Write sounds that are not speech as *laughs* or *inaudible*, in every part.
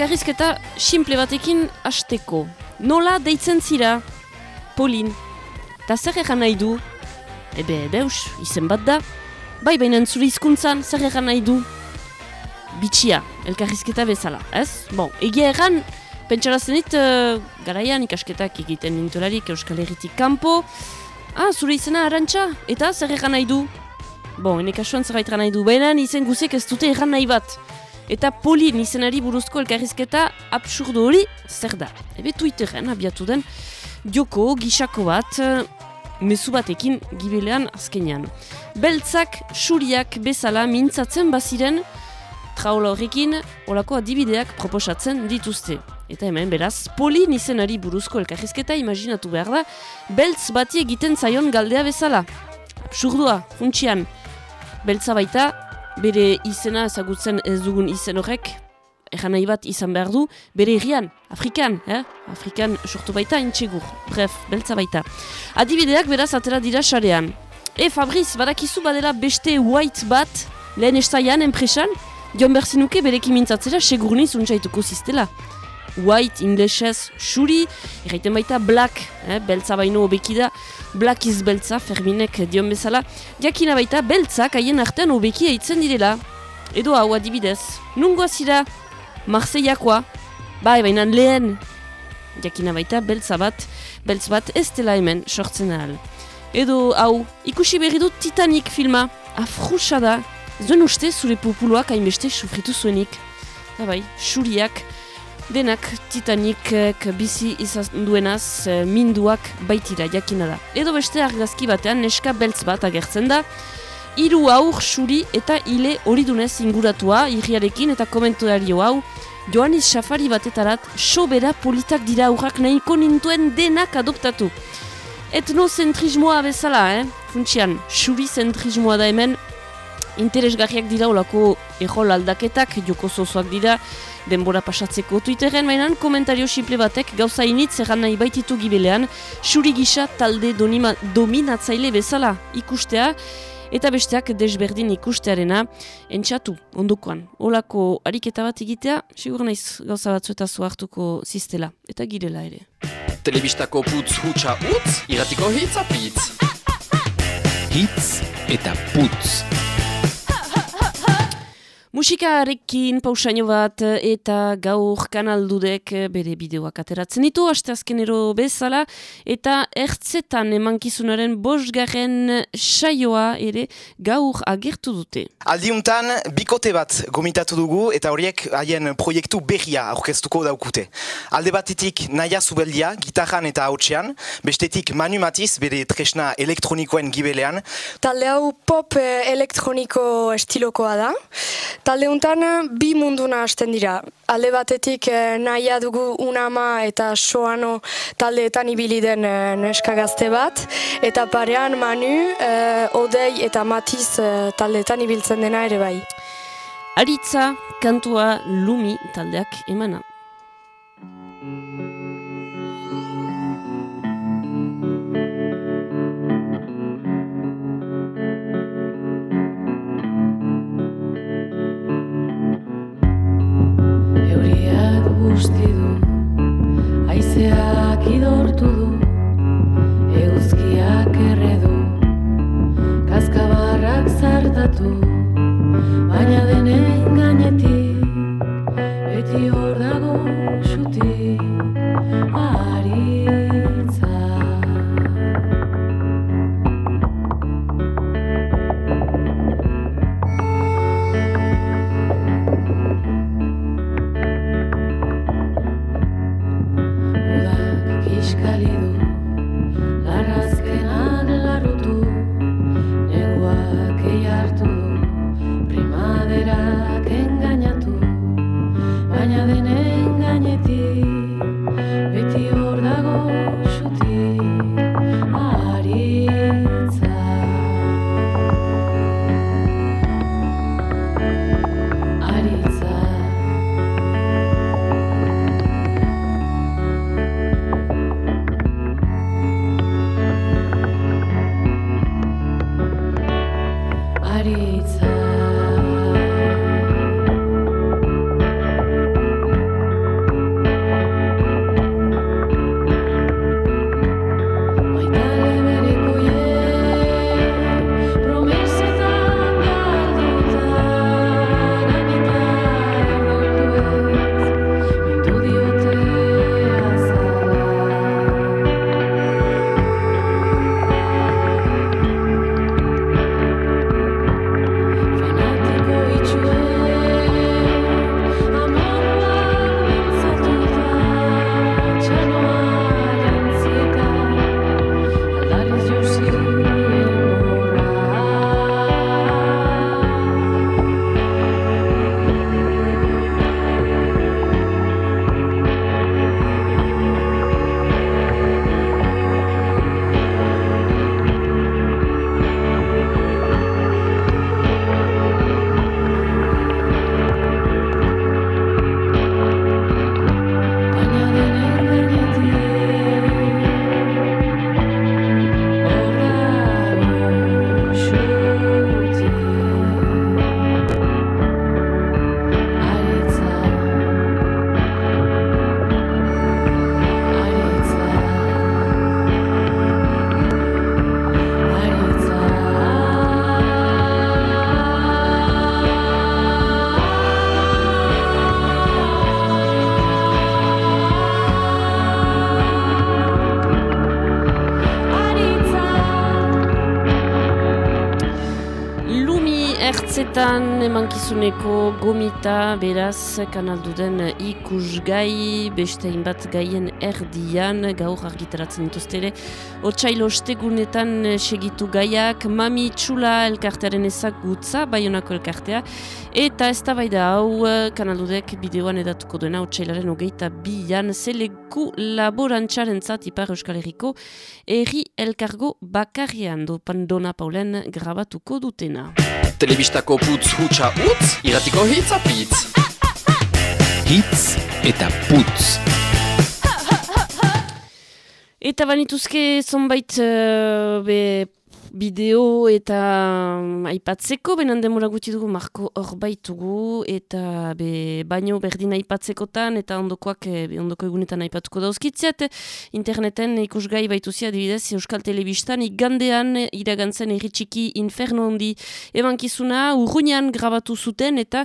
eta elkarrizketa simple batekin hasteko. Nola deitzen zira? Polin. Ta zer egan nahi du? Ebe, deus, izen bat da. Bai, baina zure hizkuntzan zer egan nahi du? Bitxia, elkarrizketa bezala, ez? Bon, egia egan, pentsarazen dit, uh, garaian ikasketak egiten nintolarik Euskal Herritik kanpo. Ah, zure izena arantxa? Eta zer egan nahi du? Bon, ene kasuan zerbait nahi du, baina izen guziek ez dute egan nahi bat. Eta polin izenari buruzko elkarrizketa absurdo hori zer da. Ebe Twitteren abiatu den, joko gisako bat, uh, mezu batekin gibelean azkenean. Beltzak, suriak bezala mintzatzen baziren, traola horrekin, olako adibideak proposatzen dituzte. Eta hemen, beraz, polin izenari buruzko elkarrizketa imaginatu behar da, beltz bati egiten zaion galdea bezala. Absurdua, funtsian, beltza baita, bere izena ezagutzen ez dugun izen horrek, Egan nahi bat izan behar du, bere herrian, Afrikan, eh? Afrikan sortu baita, intxegur, bref, beltza baita. Adibideak beraz atera dira sarean. E, Fabriz, badakizu badela beste white bat, lehen estaian, enpresan, Jon berzinuke bereki mintzatzera, segurni zuntzaituko ziztela. White, inglesez, xuri, erraiten baita black, eh? beltza baino obeki da, black is beltza, ferminek dion bezala, jakina baita beltzak haien artean obeki eitzen direla. Edo hau adibidez, nungoa zira, Marseillakoa, bai, baina lehen, jakina baita beltza bat, beltz bat ez dela hemen sortzen ahal. Edo hau, ikusi berri dut Titanic filma, afruxa da, zuen uste zure populoak hainbeste sufritu zuenik. Eta bai, xuriak, denak Titanicek bizi izan duenaz eh, minduak baitira jakina da. Edo beste argazki batean neska beltz bat agertzen da, hiru aur xuri eta hile hori dunez inguratua, irriarekin eta komentario hau, Joanis Safari batetarat, sobera politak dira aurrak nahiko nintuen denak adoptatu. Etnozentrismoa bezala, eh? Funtsian, xuri zentrismoa da hemen, interesgarriak dira olako errol aldaketak, joko zozoak dira, denbora pasatzeko Twitteren, mainan komentario simple batek gauza initz erran nahi baititu gibelean, xuri gisa talde donima, dominatzaile bezala ikustea, eta besteak desberdin ikustearena entxatu ondukoan. Olako ariketa bat egitea, sigur naiz gauza batzu eta hartuko ziztela, eta girela ere. Telebistako putz hutsa utz, iratiko hitz apitz. Hitz eta putz. Musikarekin pausaino bat eta gaur kanaldudek bere bideoak ateratzen ditu, asteazkenero bezala, eta ertzetan emankizunaren bosgarren saioa ere gaur agertu dute. Aldiuntan, bikote bat gomitatu dugu eta horiek haien proiektu berria aurkeztuko daukute. Alde batetik naia zubeldia, gitarran eta hautsean, bestetik Manu Matiz bere tresna elektronikoen gibelean. Talde hau pop eh, elektroniko estilokoa da. Talde honetan bi munduna hasten dira. Alde batetik eh, nahia dugu unama eta soano taldeetan ibili den eh, neska gazte bat. Eta parean manu, eh, odei eta matiz eh, taldeetan ibiltzen dena ere bai. Aritza kantua lumi taldeak emana. tout. Ertzetan emankizuneko gomita beraz kanalduden ikusgai beste hainbat gaien erdian gaur argitaratzen dituzte ere otsailo ostegunetan segitu gaiak mami txula elkartearen ezagutza baionako elkartea eta ez da hau kanaldudek bideoan edatuko duena otsailaren hogeita bilan zeleku laborantxaren zat ipar euskal herriko erri elkargo bakarrian do pandona paulen grabatuko dutena. Telebistako putz hutsa utz, iratiko hitz apitz. Hitz eta putz. Eta banituzke zonbait uh, be bideo eta um, aipatzeko, benan demora gutxi dugu marko hor baitugu, eta be, baino berdin aipatzekotan, eta ondokoak e, ondoko egunetan aipatuko dauzkitziat, interneten ikusgai baituzia adibidez, Euskal Telebistan, igandean iragantzen erritxiki inferno handi ebankizuna, urruinan grabatu zuten, eta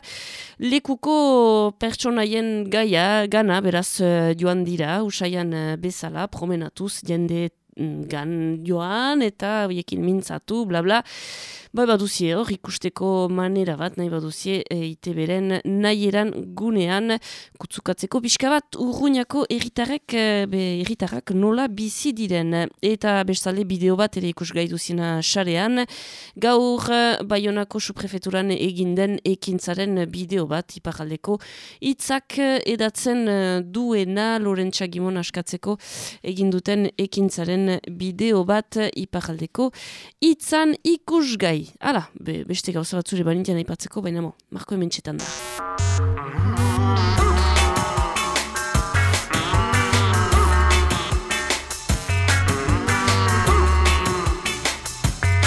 lekuko pertsonaien gaia, gana, beraz uh, joan dira, usaian uh, bezala, promenatuz, jende gan joan eta horiekin mintzatu, bla bla. Bai baduzie hor, ikusteko manera bat, nahi baduzie, e, ite beren nahi gunean, kutsukatzeko. Pixka bat, urruñako erritarek, e, be, erritarrak nola bizi diren. Eta bestalde bideo bat ere ikus gai duzina xarean, gaur e, Bayonako suprefeturan eginden ekintzaren bideo bat, iparaldeko, itzak edatzen duena Lorentzagimon askatzeko eginduten ekintzaren bideo bat, iparaldeko, itzan ikusgai Hala, be, beste gauza bat zure balintian aipatzeko, baina mo, marko hemen txetan da.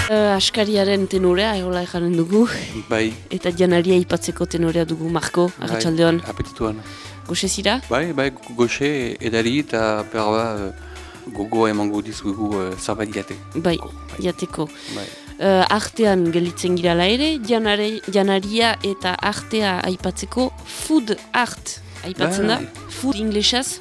Uh, askariaren tenorea, egola eganen dugu. Bai. Eta janaria aipatzeko tenorea dugu, Marko, bai, agatxaldeon. Apetituan. Goxe zira? Bai, bai, goxe edari eta perba uh, gogo emango dizugu uh, zabait jate. Bai, bai. jateko. Bai. Uh, artean gelitzen girala ere, janare, janaria eta artea aipatzeko food art aipatzen Bai. da. Food inglesaz.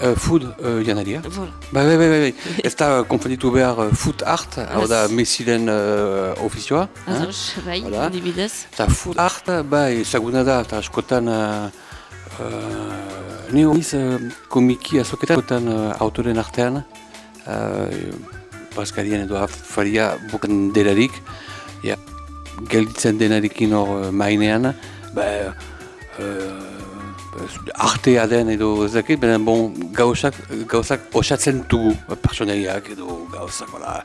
Uh, food uh, janaria. Voilà. Bai, bai, bai, bai, bai. Ez da konfunditu behar uh, food art, hau da mesilen uh, ofizioa. eh? Ados, bai, Voilà. adibidez. Eta food art, bai, ezaguna da, eta askotan... Uh, uh, ne horiz uh, komiki azoketan uh, autoren artean. Uh, Paskarien edo afaria bukan delarik. Ja, gelditzen denarekin hor uh, mainean. Ba, uh, artea den edo ez dakit, baina bon, gauzak, gauzak osatzen dugu personaiak edo gauzak, hola,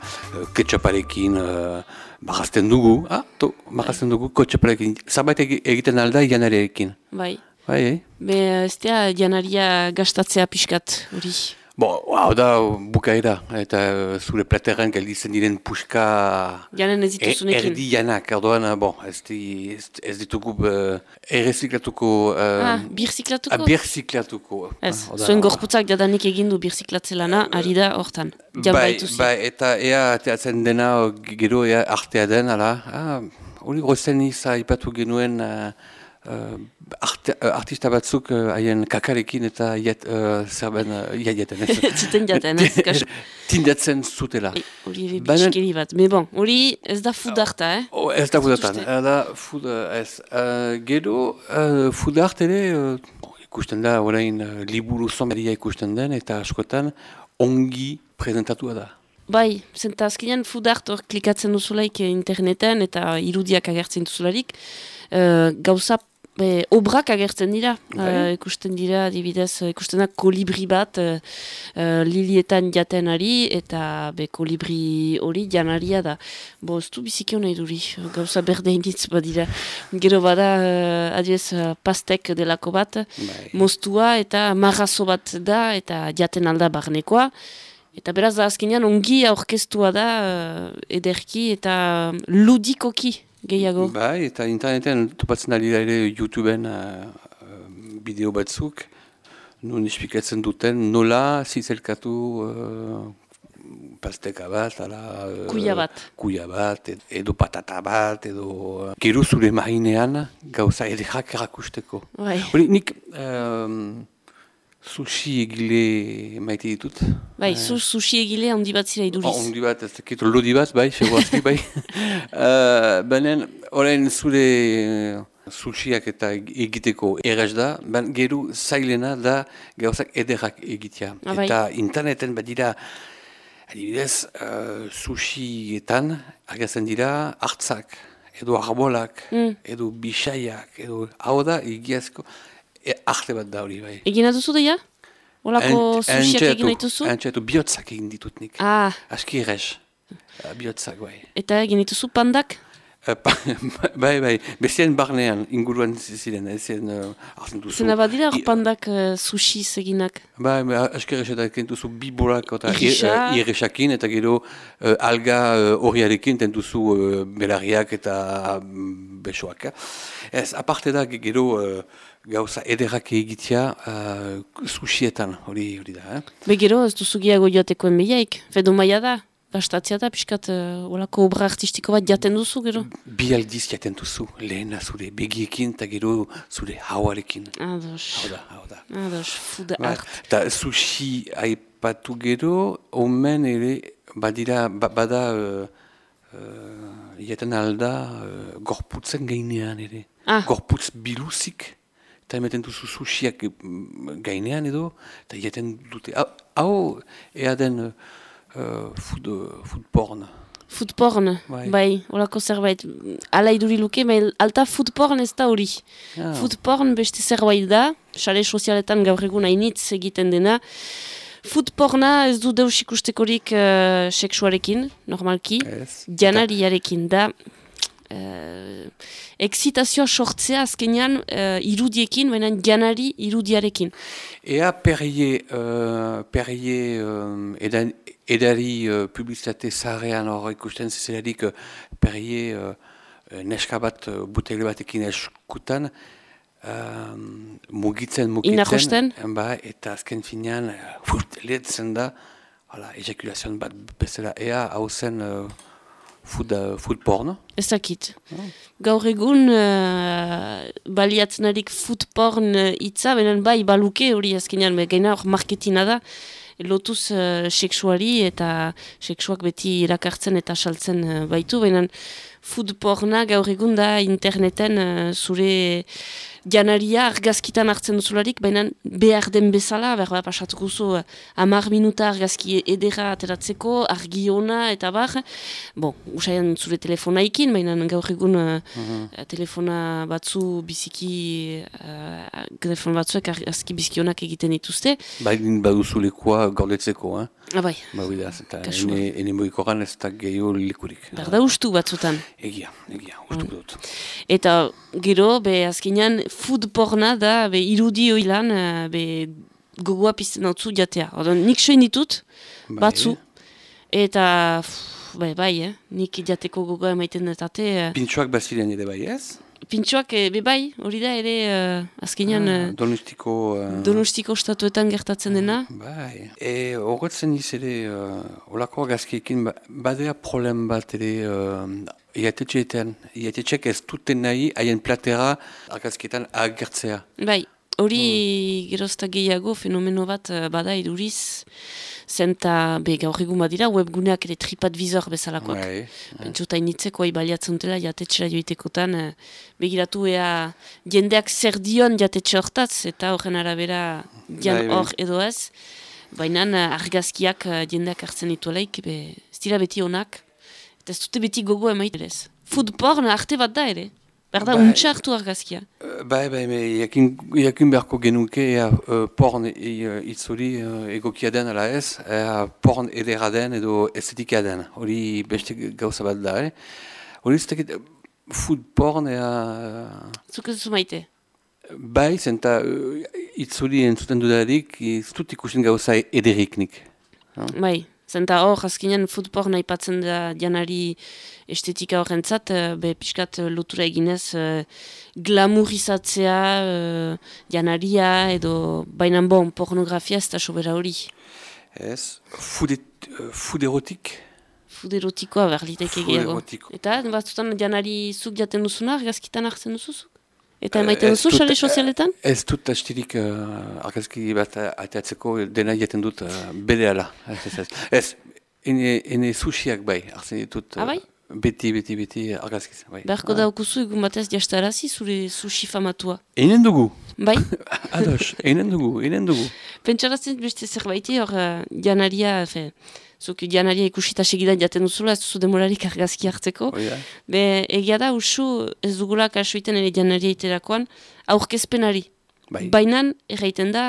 ketxaparekin uh, marrazten dugu, ah, to, marrazten dugu ketxaparekin, zerbait egi- egiten alda janarekin. Bai. Bai, eh? Be, ez da, janaria gastatzea pixkat, hori. Bo, hau da bukaera, eta uh, zure platerren gelditzen diren puska Janen ez dituzunekin. erdi janak, orduan, bon, ez, di, ez, ez ditugu uh, erreziklatuko, uh, Ah, birziklatuko? birziklatuko. Ez, Ah, zuen gorputzak jadanik egin du birziklatze lana, ari da hortan. Jan bai, bai, eta ea ateatzen dena gero ea artea den, ala, ah, hori gozen iza ipatu genuen uh, uh, arte, uh, artista batzuk uh, haien kakarekin eta jet, uh, zerben uh, jaieten. ez? *laughs* Zuten jaten, ez, kasu. *laughs* Tindatzen zutela. Hori Baina- bitxikeri bat. Me bon, hori ez da fudarta, eh? Oh, ez da fudatan, Uste. da food, uh, ez. Uh, gero, uh, food art ere, uh, ikusten da, orain uh, liburu zomaria ikusten den, eta askotan ongi prezentatua da. Bai, zenta azkenean fudart hor klikatzen duzulaik eh, interneten eta irudiak agertzen duzularik, eh, gauza be, obrak agertzen dira, Bai. Eh, ikusten dira, adibidez, eh, ikusten da kolibri bat eh, lilietan jaten ari, eta be kolibri hori janaria da. Bo, ez du biziki hona iduri, gauza berde inditz badira. Gero bada, uh, adibidez, eh, pastek delako bat, Bai. moztua eta marrazo bat da, eta jaten alda barnekoa. Eta beraz da azkenean ongi aurkeztua da eh, ederki eta ludikoki gehiago. Bai, eta interneten topatzen ari da ere YouTubeen uh, uh, bideo batzuk, nun espikatzen duten nola zizelkatu uh, pasteka bat, ala... Kuia bat. Kuia bat, ed- edo patata bat, edo... Uh, gero zure marinean gauza edekak erakusteko. Bai. Hori, nik um, sushi egile maite ditut. Bai, zu sushi egile handi bat zira iduriz. Oh, Ondi bat, ez dakit, lodi bat, bai, segurazki, bai. uh, *laughs* Benen, orain zure eh, sushiak eta egiteko erraz da, ben gero zailena da gauzak ederrak egitea. Ah, bai. Eta interneten badira, adibidez, uh, sushietan argazen dira hartzak, edo arbolak, Mm. edo bisaiak, edo hau da, egiazko, e, arte bat da hori, bai. Egin duzu deia? Olako entxeatu, egin dituzu? Entxeatu, bihotzak egin ditut nik. Ah, Aski errez. Uh, bihotzak, bai. eta egin dituzu pandak? Uh, pa- *laughs* bai, bai, bestien barnean inguruan ziren, ezien uh, hartzen duzu. Zena badira pandak uh, sushi eginak. Bai, bai, aski errez eta kentuzu bi bolak eta uh, irresakin eta gero uh, alga uh, horiarekin tentuzu uh, belarriak eta mm, besoak. eh. Ez, aparte da ge- gero uh, gauza ederrak egitea uh, sushietan, hori hori da, eh? Begero, ez duzu gehiago joateko enbeiaik. Fedo maia da, gastatzea da, pixkat uh, olako obra artistiko bat jaten duzu, gero? Bi aldiz jaten duzu, lehena zure begiekin eta gero zure hauarekin. Ados, Hau da, hau da. ados, food Ba, art. Eta sushi aipatu gero, omen ere, badira, ba, bada, uh, uh, jaten alda, uh, gorputzen gainean ere. Ah. Gorputz biluzik, eta ematen duzu sushiak mm, gainean edo, eta jaten dute. Hau, ea den uh, food, food porn. Food porn, Bai. bai, olako zerbait. Ala iduri luke, baina alta food porn ez da hori. Ah. Food porn beste zerbait da, sare sozialetan gaur egun hainitz egiten dena. Food porna ez du deus ikustekorik uh, seksuarekin, normalki. Ez. janariarekin da uh, excitazioa sortzea azkenean uh, irudiekin, baina janari irudiarekin. Ea perrie, uh, perrie um, edan, edari uh, publizitate zaharrean hor ikusten zizelarik uh, perrie uh, neska bat uh, butele batekin eskutan um, mugitzen mugitzen. Inahosten? Ba, eta azken finean, *laughs* uh, furt, lehetzen da, hala, ejakulazion bat bezala, ea hau uh, food, uh, food porn. Ez dakit. Gaur egun uh, baliatzen arik food porn uh, itza, benen bai baluke hori azkenean, gaina hor marketina da, lotuz uh, seksuari eta seksuak beti irakartzen eta saltzen uh, baitu, baina food porna gaur egun da interneten uh, zure janaria argazkitan hartzen duzularik, baina behar den bezala, behar bat pasatuko zu, uh, amar minuta argazki edera ateratzeko, argi ona eta bar, bon, usaian zure telefonaikin, baina gaur egun uh, telefona batzu biziki, uh, telefon batzuek argazki biziki onak egiten dituzte, Baina baduzu lekua gordetzeko, eh? ah bai, Ba, bidaz, eta ene, ene moikoran ez da gehiago lekurik. behar da ustu batzutan. Egia, egia, ustu dut. Eta gero, be azkenean food porna da, be irudi hoilan, uh, be gogoa pizten dautzu jatea. Orduan, nik soin ditut, Bai. batzu, eta pff, bai, bai, eh? nik jateko gogoa emaiten detate. Uh, Pintxoak baziren ere bai ez? Pintxoak, eh, be bai, hori da ere, uh, azkenean, Ah, uh, Donostiko... Uh, donostiko statuetan gertatzen dena. Bai. E, horretzen iz ere, uh, olako gazkiekin, ba, badea problem bat ere, uh, iatetxeetan, iatetxeak ez duten nahi, haien platera argazkietan agertzea. Bai, hori gerozta gehiago fenomeno bat eh, bada iduriz, zenta be gaur egun badira webguneak ere tripadvisor bezalakoak. Bai. Pentsuta initzeko ai baliatzen dutela jatetxera joitekotan, eh, begiratu ea jendeak zer dion jatetxe hortaz, eta horren arabera jan Bai, bai. hor edo ez. Baina eh, argazkiak eh, jendeak hartzen dituelaik, be, ez dira beti onak, eta ez dute beti gogo emaiten ez. Food porn arte bat da ere. Berda, Bai. untxa hartu argazkia. Bai, bai, me, jakin, jakin beharko genuke, ea, uh, porn e, hitz hori uh, egokia den ala ez, ea, porn edera den edo estetika den, hori beste gauza bat da, eh? Hori ez dakit, food porn ea... Zuk ez duzu maite. Bai, zenta uh, itzuri entzuten dudarik, ez dut ikusten gauza ederik nik. Bai, zenta hor, azkenean food porn aipatzen da janari estetika horrentzat, eh, be pixkat eh, lotura eginez eh, glamurizatzea eh, janaria edo baina bon pornografia ez da sobera hori. Ez, food, uh, erotik, Food erotikoa behar liteke gehiago. Eta batzutan janari zuk jaten duzuna, argazkitan hartzen duzuzuk? Eta emaiten duzu, sare sozialetan? Ez dut astirik uh, argazki bat ateatzeko dena jaten dut uh, bere ala. Ez, ez, ez. Ene, ene sushiak bai, hartzen ditut. uh, Ah, bai? Beti, beti, beti argazkiz. Bai. Beharko daukuzu egun batez jastarazi zure sushi famatua. Einen dugu. Bai? *laughs* Ados, einen dugu, einen dugu. Pentsarazten beste zerbaiti hor uh, janaria, fe, zuk janaria ikusita segidan jaten duzula, ez duzu demorarik argazki hartzeko. Hoi da. Be, egia da, usu ez dugula kasuiten ere janaria iterakoan, aurkezpenari. Bai. Bainan, erraiten da,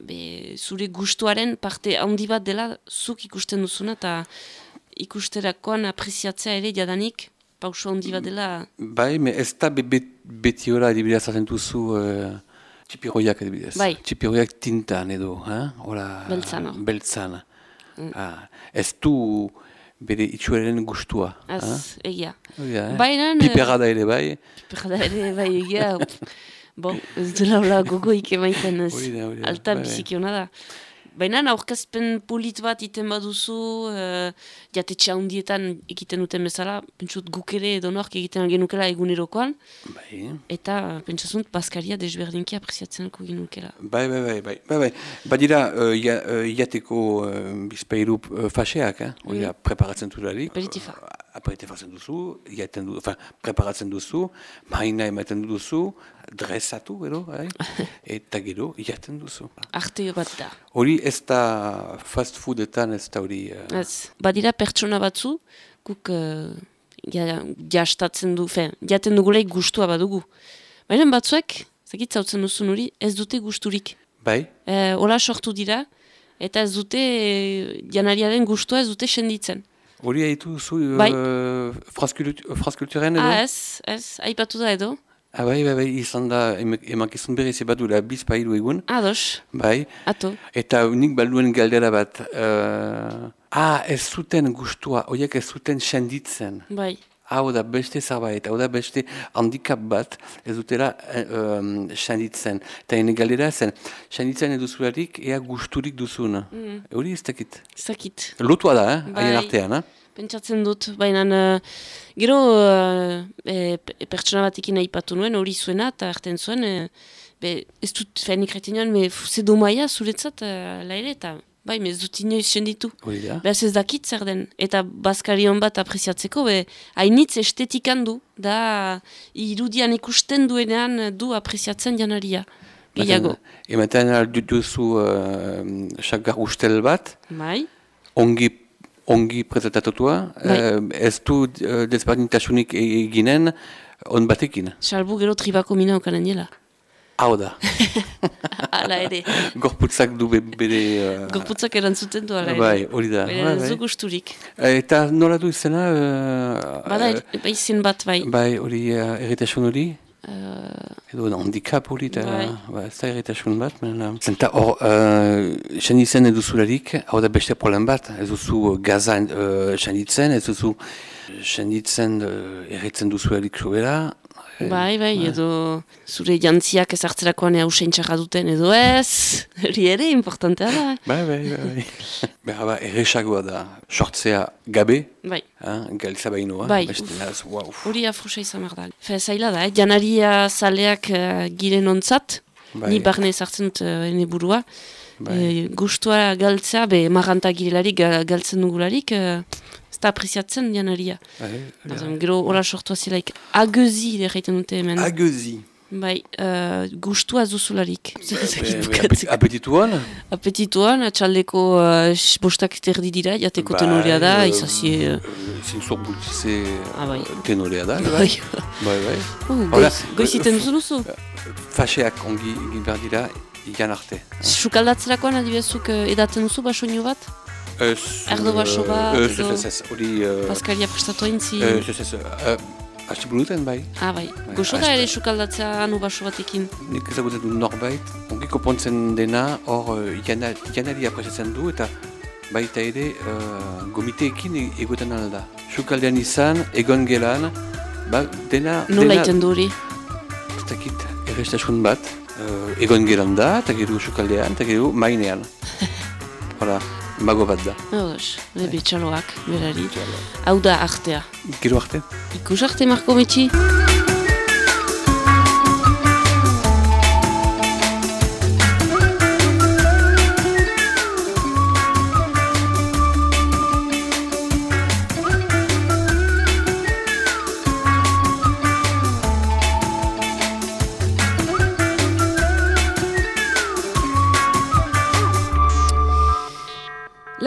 be, zure gustuaren parte handi bat dela zuk ikusten duzuna, eta ikusterakoan apreziatzea ere jadanik, pauso handi bat dela, Bai, me ez da be, be, beti ora adibidez zaten duzu uh, txipiroiak adibidez. Bai. Txipiroiak tintan edo, eh? Hola, Beltzan hor. Beltzan. Ah, ez du bere itxuaren gustua. az, eh? egia. Da, eh? Bainan, eh, Piperra da ere bai. Perda ere, bai, egia, *laughs* bon, ez dela hola gogoik emaiten ez. Da, da, Alta bai, bai. biziki hona da. Baina aurkezpen polit bat iten baduzu, uh, jatetxe handietan egiten duten bezala, pentsut guk ere edo nork egiten genukela egunerokoan, Bai, eta pentsazunt Baskaria desberdinki apreziatzenko genukela. bai, bai, bai, bai, bai, bai. Badira, uh, ja, uh, jateko uh, bizpairu uh, faseak, eh? Da, preparatzen duzularik. Aperitifa. Uh, aperitifatzen duzu, jaten du, enfin, preparatzen duzu, maina ematen duzu, dresatu, gero, bai? *laughs* eta gero, jaten duzu. Arte bat da. Hori ez da fast foodetan ez da hori... Uh, Ez, badira pertsona batzu, guk uh, ja, jastatzen du, fe, jaten dugulaik gustua badugu. Baina batzuek, zakitzautzen duzun hori, ez dute gusturik. bai, E, Ola sortu dira, eta ez dute janariaren gustua ez dute senditzen. Hori haitu zu Bai. uh, franzkulturen edo? Ah, ez, ez, aipatu da edo. Ah, bai, bai, bai, izan da, em- emakizun berriz bat dura bizpailu egun, Ados, bai, ato. eta nik balduen galdera bat, uh, ah, ez zuten gustua, horiek ez zuten senditzen. Bai, Hau da beste zerbait, hau da beste handikap bat, ez dutela eh, um, senditzen. Eta hene galdera zen, senditzen eduzularik, ea gusturik duzuna. Hori ez dakit. zakit. Lotua da, eh? Bai. artean, eh? Pentsatzen dut, baina uh, gero uh, e, pe- pertsona batekin aipatu nuen, hori zuena, eta erten zuen, e, be, ez dut fenik reten joan, me ze domaia zuretzat, uh, la ere, eta bai, ez dut inoiz senditu. Beraz ez dakit zer den. Eta Baskarion bat apreziatzeko, be, hainitz estetikan du, da irudian ikusten duenean du apreziatzen janaria. Gehiago. Ematen aldu duzu uh, xagar ustel bat, Bai, ongi, ongi prezentatatua, Bai. eh, ez du uh, desberdintasunik e- eginen on batekin. salbu gero tribako mina okanen dela. Hau da, *laughs* Hala ere. *laughs* gorputzak du be- bere... Uh, *laughs* Gorputzak erantzuten du ala ere. Bai, hori da. Baina Bai, bai. gusturik. Eta nola du izena? Uh, Bada, bai zen bat bai. Bai, hori uh, erritasun hori? Uh, Edo no, handikap hori, eta Bai. ba, ez da erritasun bat. Baina, zenta hor, uh, senditzen eduzularik, hau da beste problem bat. Ez duzu gaza uh, senditzen, ez duzu senditzen uh, erretzen duzularik sobera. Bai, bai, edo zure jantziak ezartzerakoan hausein txarra duten edo ez. *laughs* Hori ere, importantea da. Bai, bai, bai. bai. *laughs* Behar ba, erresagoa da, sortzea gabe, Bai, ha, galtza bainoa. Bai, naz, wow. hori afrusa izan behar da. Fe, zaila da, eh? janaria zaleak uh, giren ontzat, Bai. ni barne ezartzen dut uh, ene burua. Bai. Eh, gustua galtzea, be marranta girelarik, ga- galtzen dugularik, uh, ez da apreziatzen janaria. Bai, hori da. Azan, gero hola sortu azilaik, agezi erraiten dute hemen. Agezi. Bai, uh, gustua zuzularik. Zer Eh, ezakit apeti- bukatzeko. Apetituan? Apetituan, atxaldeko uh, bostak terdi dira, jateko tenorea da, Bai, izazie... Uh, Zintzor bultze Ah, bai. tenorea da. bai. Bai, bai. Uh, Hola, goiz, goiziten duzu duzu? Faseak ongi egin behar dira, igan arte. Sukaldatzerakoan adibezuk uh, edaten duzu basoinu bat? Ez, Erdo baso bat, Ez, ez, ez, hori... eh, Paskaria prestatu haintzi? Ez, ez, ez, eh, hasti buluten bai. Ah, bai. Goxo da ere sukaldatzea anu baso batekin. Nik ezagutzen du norbait, ongi kopontzen dena, hor eh, janari apresatzen du, eta baita ere uh, gomiteekin e- egoten alda. Sukaldean izan, egon gelan, ba, dena... Nola iten du hori? Ez dakit, errestasun bat, uh, egon gelan da, eta gero sukaldean, eta gero mainean. *laughs* Hora, mago bat da. Eus, bebe txaloak, berari. Hau da artea. Gero arte? Ikus arte, Marko Metxi?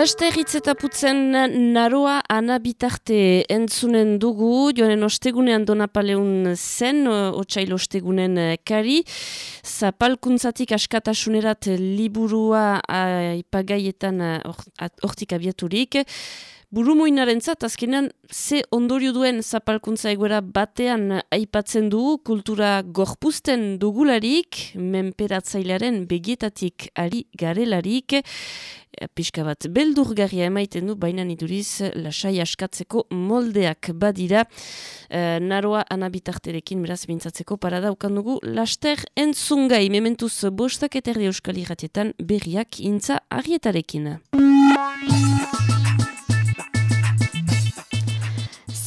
Laster hitz eta putzen naroa anabitarte entzunen dugu, joanen ostegunean donapaleun zen, otxail ostegunen eh, kari, zapalkuntzatik askatasunerat liburua ipagaietan hortik abiaturik, Burumoinaren zat, azkenean, ze ondorio duen zapalkuntza egoera batean aipatzen du kultura gorpuzten dugularik, menperatzailearen begietatik ari garelarik, e, pixka bat beldurgarria emaiten du, baina iduriz lasai askatzeko moldeak badira, e, naroa anabitarterekin beraz bintzatzeko parada ukan dugu, laster entzungai, mementuz bostak eta erdi euskal irratietan berriak intza arietarekin.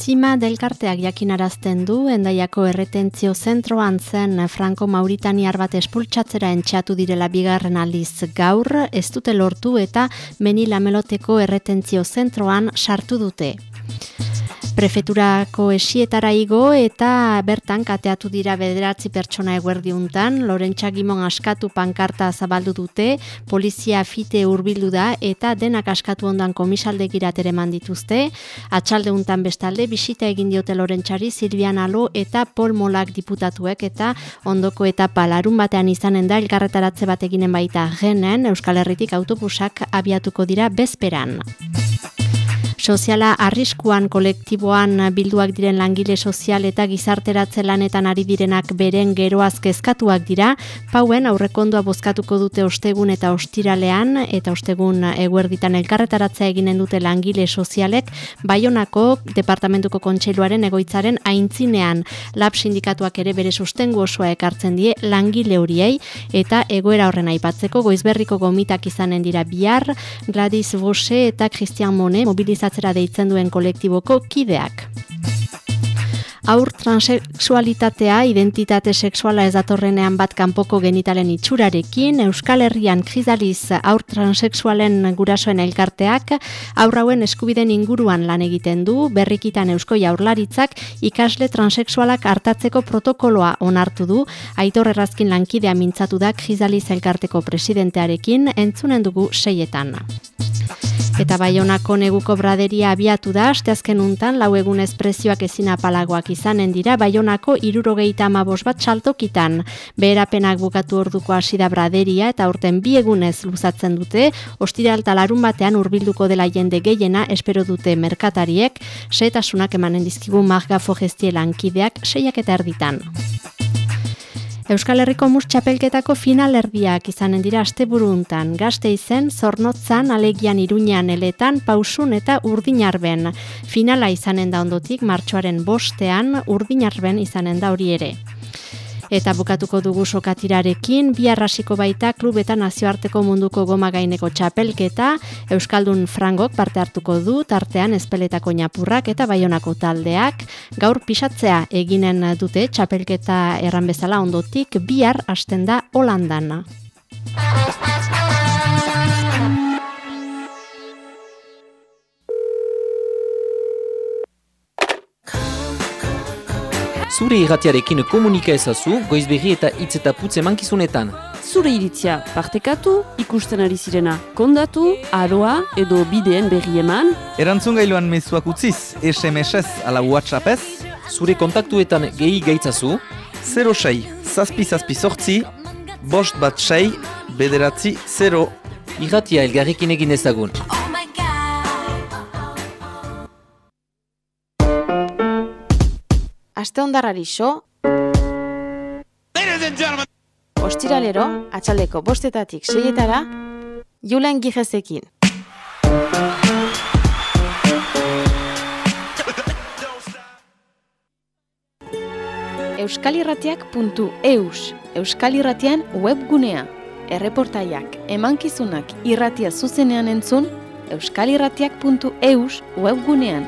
Sima delkarteak jakinarazten du, endaiako erretentzio zentroan zen Franco Mauritaniar bat espultsatzera entxatu direla bigarren aldiz gaur, ez dute lortu eta meni lameloteko erretentzio zentroan sartu dute. Prefeturako esietara igo eta bertan kateatu dira bederatzi pertsona eguerdiuntan, Lorentza Gimon askatu pankarta zabaldu dute, polizia fite hurbildu da eta denak askatu ondan komisaldegirat ere mandituzte, atxalde untan bestalde bisita egin diote Lorentzari Silvian Alo eta Pol Molak diputatuek eta ondoko eta palarun batean izanen da elkarretaratze bat eginen baita genen Euskal Herritik autobusak abiatuko dira bezperan. Soziala arriskuan kolektiboan bilduak diren langile sozial eta gizarteratze lanetan ari direnak beren geroaz kezkatuak dira, pauen aurrekondua bozkatuko dute ostegun eta ostiralean, eta ostegun eguerditan elkarretaratzea eginen dute langile sozialek, Baionako Departamentuko Kontseiluaren egoitzaren aintzinean. Lab sindikatuak ere bere sustengu osoa ekartzen die langile horiei, eta egoera horren aipatzeko goizberriko gomitak izanen dira bihar, Gladys Bose eta Christian Monet mobilizat elkarretaratzera deitzen duen kolektiboko kideak. Aur transexualitatea, identitate sexuala ez datorrenean bat kanpoko genitalen itxurarekin, Euskal Herrian krizaliz aur transexualen gurasoen elkarteak, aurrauen eskubiden inguruan lan egiten du, berrikitan eusko jaurlaritzak ikasle transexualak hartatzeko protokoloa onartu du, aitor errazkin lankidea mintzatu da krizaliz elkarteko presidentearekin, entzunen dugu seietan. Eta Baionako neguko braderia abiatu da, asteazken untan, lau egunez prezioak ezin apalagoak izanen dira, Baionako irurogeita amabos bat saltokitan. Beherapenak bukatu orduko hasi da braderia eta urten bi egunez luzatzen dute, ostira alta larun batean urbilduko dela jende gehiena espero dute merkatariek, setasunak emanen dizkigu margafo gestie lankideak, seiak eta erditan. Euskal Herriko mus txapelketako final erdiak izanen dira asteburuntan. Gazte izen, zornotzan, alegian iruñean eletan, pausun eta urdinarben. Finala izanen da ondotik, martxoaren bostean, urdinarben izanen da hori ere. Eta bukatuko dugu sokatirarekin, bi arrasiko baita klub eta nazioarteko munduko goma gaineko txapelketa, Euskaldun frangok parte hartuko du, tartean espeletako napurrak eta baionako taldeak, gaur pisatzea eginen dute txapelketa erran bezala ondotik, bihar hasten da Holandan. Zure irratiarekin komunika ezazu, goizberri eta hitz eta putze mankizunetan. Zure iritzia partekatu, ikusten ari zirena kondatu, aroa edo bideen berri eman. Erantzun gailuan mezuak utziz, SMS-ez ala WhatsApp-ez. Zure kontaktuetan gehi gaitzazu. 06, zazpi zazpi sortzi, bost bat sei, bederatzi 0. Irratia elgarrekin egin ezagun. Aste ondarrari so. Ostiralero, atxaldeko bostetatik seietara, Julen Gijezekin. Euskalirratiak.eus Euskalirratian webgunea. Erreportaiak, emankizunak irratia zuzenean entzun, euskalirratiak.eus webgunean.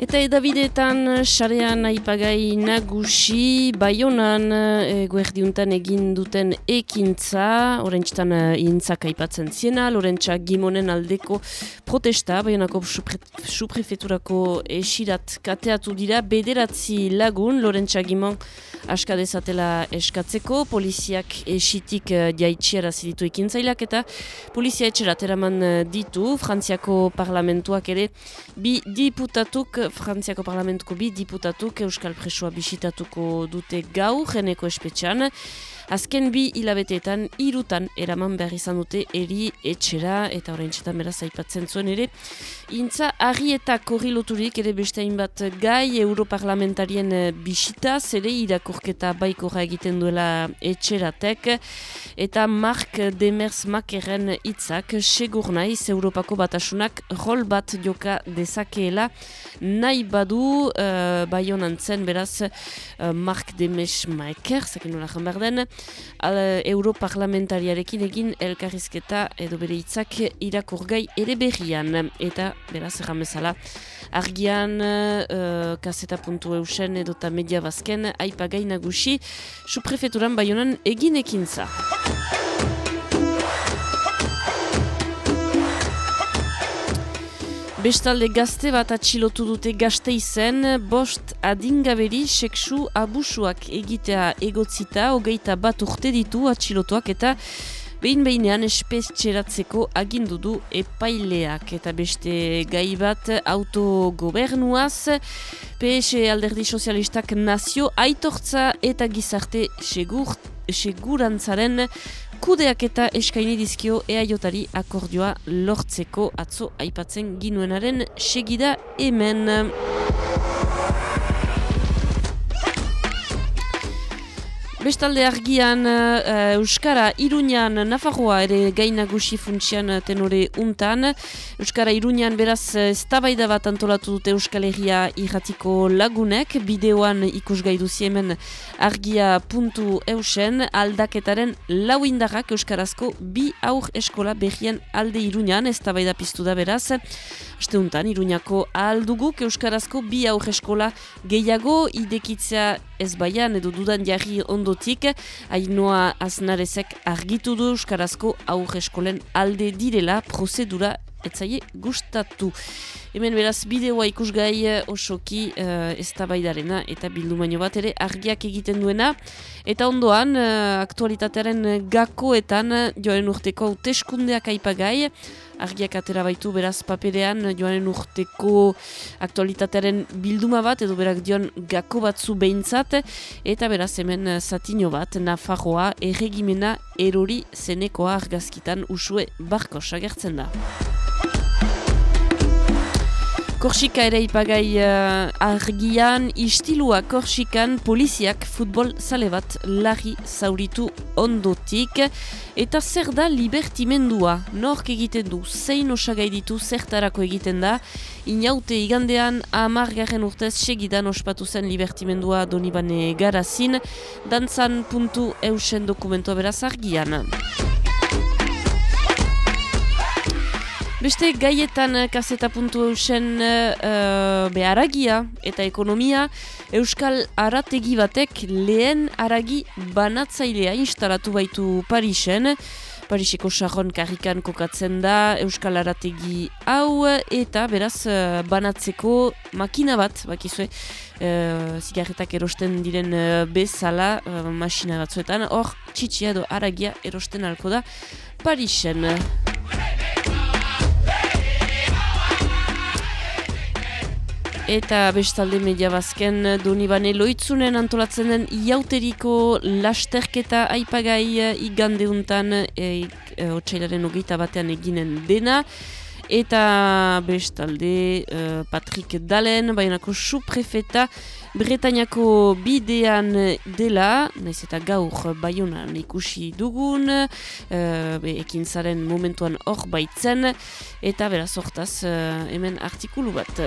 Eta edabideetan sarean aipagai nagusi, baionan e, guerdiuntan egin duten ekintza, orentxetan e, intzak aipatzen ziena, lorentxa gimonen aldeko protesta, baionako suprefeturako esirat kateatu dira, bederatzi lagun, lorentxa gimon aska dezatela eskatzeko, poliziak esitik uh, jaitxiara ziditu ekintzailak, eta polizia etxerat eraman ditu, Frantziako parlamentuak ere, bi diputatuk Frantziako parlamentuko bi diputatuk Euskal Presoa bisitatuko dute gau, jeneko espetxan. Azken bi hilabeteetan irutan eraman behar izan dute eri etxera eta orain txetan beraz aipatzen zuen ere. Intza argi eta korri loturik ere beste bat gai europarlamentarien eh, bisita zere irakurketa baikorra egiten duela etxeratek eta Mark Demers Makeren hitzak segur naiz Europako batasunak rol bat joka dezakeela nahi badu uh, bai honan zen beraz uh, Mark Demers Maker, zaken nola behar den, europarlamentariarekin egin elkarrizketa edo bere hitzak irakurgai ere berrian. Eta, beraz, erramezala, argian, uh, kaseta puntu eusen edo eta media bazken, aipagai nagusi, suprefeturan baionan egin ekintza. Bestalde gazte bat atxilotu dute gazte izen, bost adingaberi seksu abusuak egitea egotzita, hogeita bat urte ditu atxilotuak eta behin behinean espetxeratzeko agindu du epaileak eta beste gai bat autogobernuaz, PS alderdi sozialistak nazio aitortza eta gizarte segur, segurantzaren kudeak eta eskaini dizkio eaiotari akordioa lortzeko atzo aipatzen ginuenaren segida hemen. Bestalde argian uh, Euskara Iruñan Nafarroa ere gainagusi funtsian tenore untan. Euskara Iruñan beraz eztabaida bat antolatu dute Euskal Herria irratiko lagunek. Bideoan ikusgai duziemen argia puntu eusen aldaketaren lau indarrak Euskarazko bi aur eskola berrien alde Iruñan eztabaida piztu da beraz. Aste untan Iruñako alduguk Euskarazko bi aur eskola gehiago idekitzea ez baian edo dudan jarri ondotik, hainoa aznarezek argitu du Euskarazko aurre eskolen alde direla prozedura etzaie gustatu. Hemen beraz bideoa ikusgai eh, osoki uh, ez eta bildu baino bat ere argiak egiten duena. Eta ondoan, uh, aktualitatearen gakoetan joaren urteko hauteskundeak aipagai. Argiak atera baitu beraz paperean joaren urteko aktualitatearen bilduma bat edo berak dion gako batzu behintzat. Eta beraz hemen zatino bat, Nafarroa erregimena erori zenekoa argazkitan usue barkos agertzen da. Korsika ere ipagai uh, argian, istilua Korsikan poliziak futbol zale bat larri zauritu ondotik. Eta zer da libertimendua? Nork egiten du, zein osagai ditu zertarako egiten da. Inaute igandean, amargarren urtez segidan ospatu zen libertimendua donibane garazin. Dantzan puntu eusen dokumentua beraz argian. Beste gaietan eh, kaseta puntu eusen uh, beharagia eta ekonomia Euskal Arategi batek lehen aragi banatzailea instalatu baitu Parisen. Pariseko sarron karrikan kokatzen da Euskal Arategi hau eta beraz banatzeko makina bat, bakizue, uh, zigarretak erosten diren uh, bezala uh, masina batzuetan, hor txitsia edo aragia erosten alko da Parisen. Eta bestalde media bazken Donibane loitzunen antolatzen den iauteriko lasterketa aipagai eh, igandeuntan e, e, otxailaren ogeita batean eginen dena. Eta bestalde uh, Patrick Dalen, bainako suprefeta, Bretañako bidean dela, naiz eta gaur baionan ikusi dugun, uh, ekin zaren momentuan hor baitzen, eta beraz hortaz uh, hemen artikulu bat.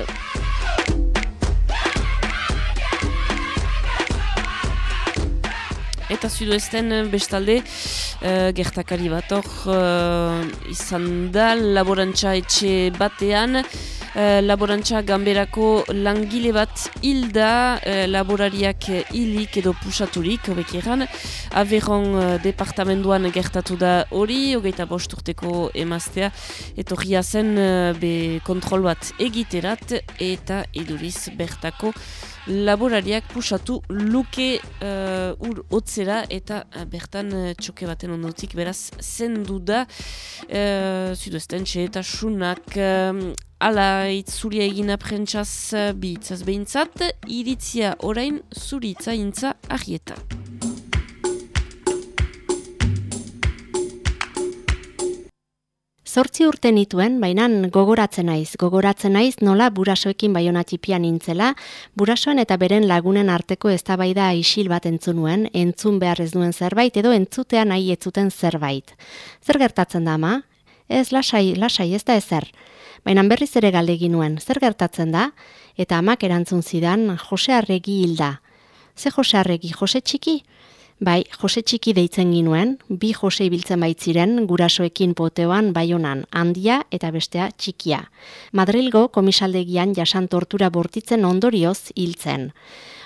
Eta zudu ezten eh, bestalde uh, gertakari bat hor uh, izan da laborantza etxe batean. Uh, laborantza gamberako langile bat hilda uh, laborariak hilik edo pusaturik, hobek eran, Averon uh, departamentuan gertatu da hori, hogeita bost urteko emaztea, etorria zen uh, be kontrol bat egiterat eta iduriz bertako laborariak pusatu luke uh, ur otzera eta uh, bertan uh, txoke baten ondotik beraz zendu da uh, zuduesten eta sunak uh, ala itzuria egina prentsaz uh, bihitzaz behintzat iritzia orain zuritza intza ahieta. Zortzi urte nituen, baina gogoratzen naiz, gogoratzen naiz nola burasoekin baiona txipian nintzela, burasoen eta beren lagunen arteko eztabaida isil bat entzunuen, entzun behar ez duen zerbait edo entzutean nahi ez zuten zerbait. Zer gertatzen da, ama? Ez, lasai, lasai, ez da ezer. Baina berriz ere galdegin nuen, zer gertatzen da? Eta amak erantzun zidan, Jose Arregi hilda. Ze Jose Arregi, Jose Txiki? Bai, Jose Txiki deitzen ginuen, bi Jose ibiltzen baitziren gurasoekin poteoan baionan, handia eta bestea txikia. Madrilgo komisaldegian jasan tortura bortitzen ondorioz hiltzen.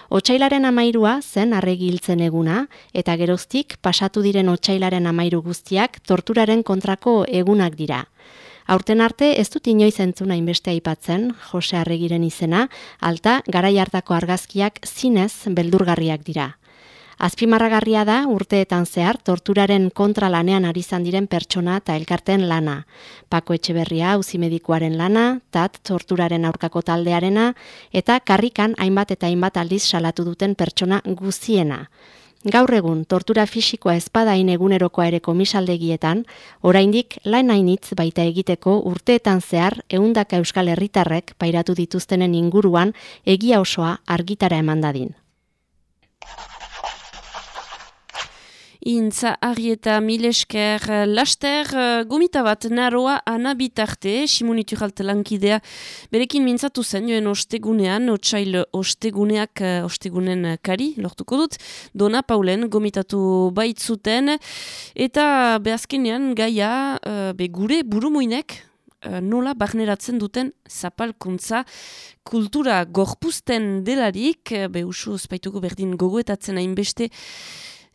Otsailaren amairua zen arregi hiltzen eguna, eta geroztik pasatu diren otsailaren amairu guztiak torturaren kontrako egunak dira. Aurten arte ez dut inoiz entzuna inbeste aipatzen, Jose Arregiren izena, alta garai hartako argazkiak zinez beldurgarriak dira. Azpimarragarria da urteetan zehar torturaren kontra lanean ari izan diren pertsona eta elkarten lana. Pako Etxeberria auzi medikuaren lana, tat torturaren aurkako taldearena eta karrikan hainbat eta hainbat aldiz salatu duten pertsona guziena. Gaur egun tortura fisikoa ezpadain egunerokoa ere komisaldegietan, oraindik lan hainitz baita egiteko urteetan zehar eundaka euskal herritarrek pairatu dituztenen inguruan egia osoa argitara eman dadin. Intza arieta milesker laster gomita bat naroa anabitarte, simunitu jalte lankidea, berekin mintzatu zen joen ostegunean, otxail osteguneak ostegunen kari, lortuko dut, dona paulen gomitatu baitzuten, eta behazkenean gaia be gure burumoinek, nola barneratzen duten zapalkuntza kultura gorpuzten delarik, be usu espaituko berdin gogoetatzen hainbeste,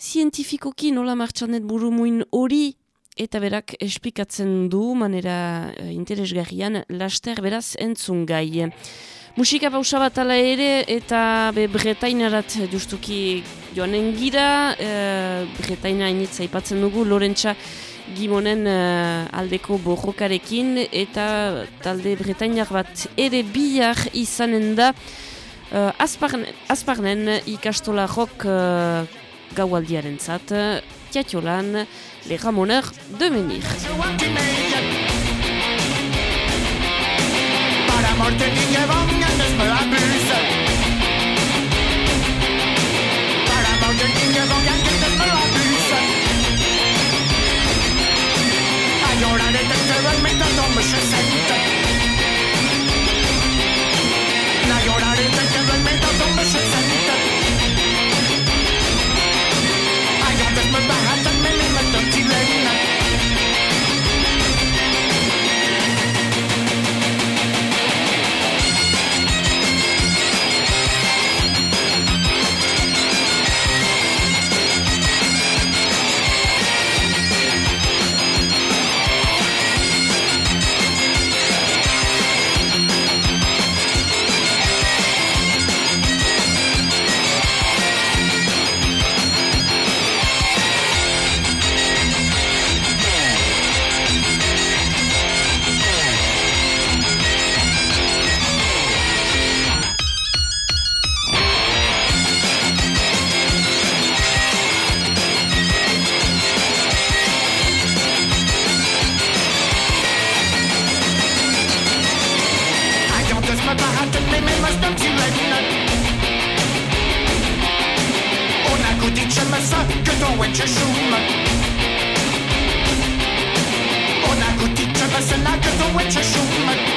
zientifikoki nola martxanet burumuin hori eta berak esplikatzen du manera uh, interesgarrian laster beraz entzun gai. Musika pausa bat ala ere eta be bretainarat justuki joanen gira, uh, bretaina initza ipatzen dugu, Lorentza Gimonen uh, aldeko borrokarekin eta talde bretainak bat ere bihar izanen da uh, azparnen, ikastola jok gaualdiaren zat, Tiatiolan, Le Ramoner de Menir. went your shoe. On a je me là que ton went your.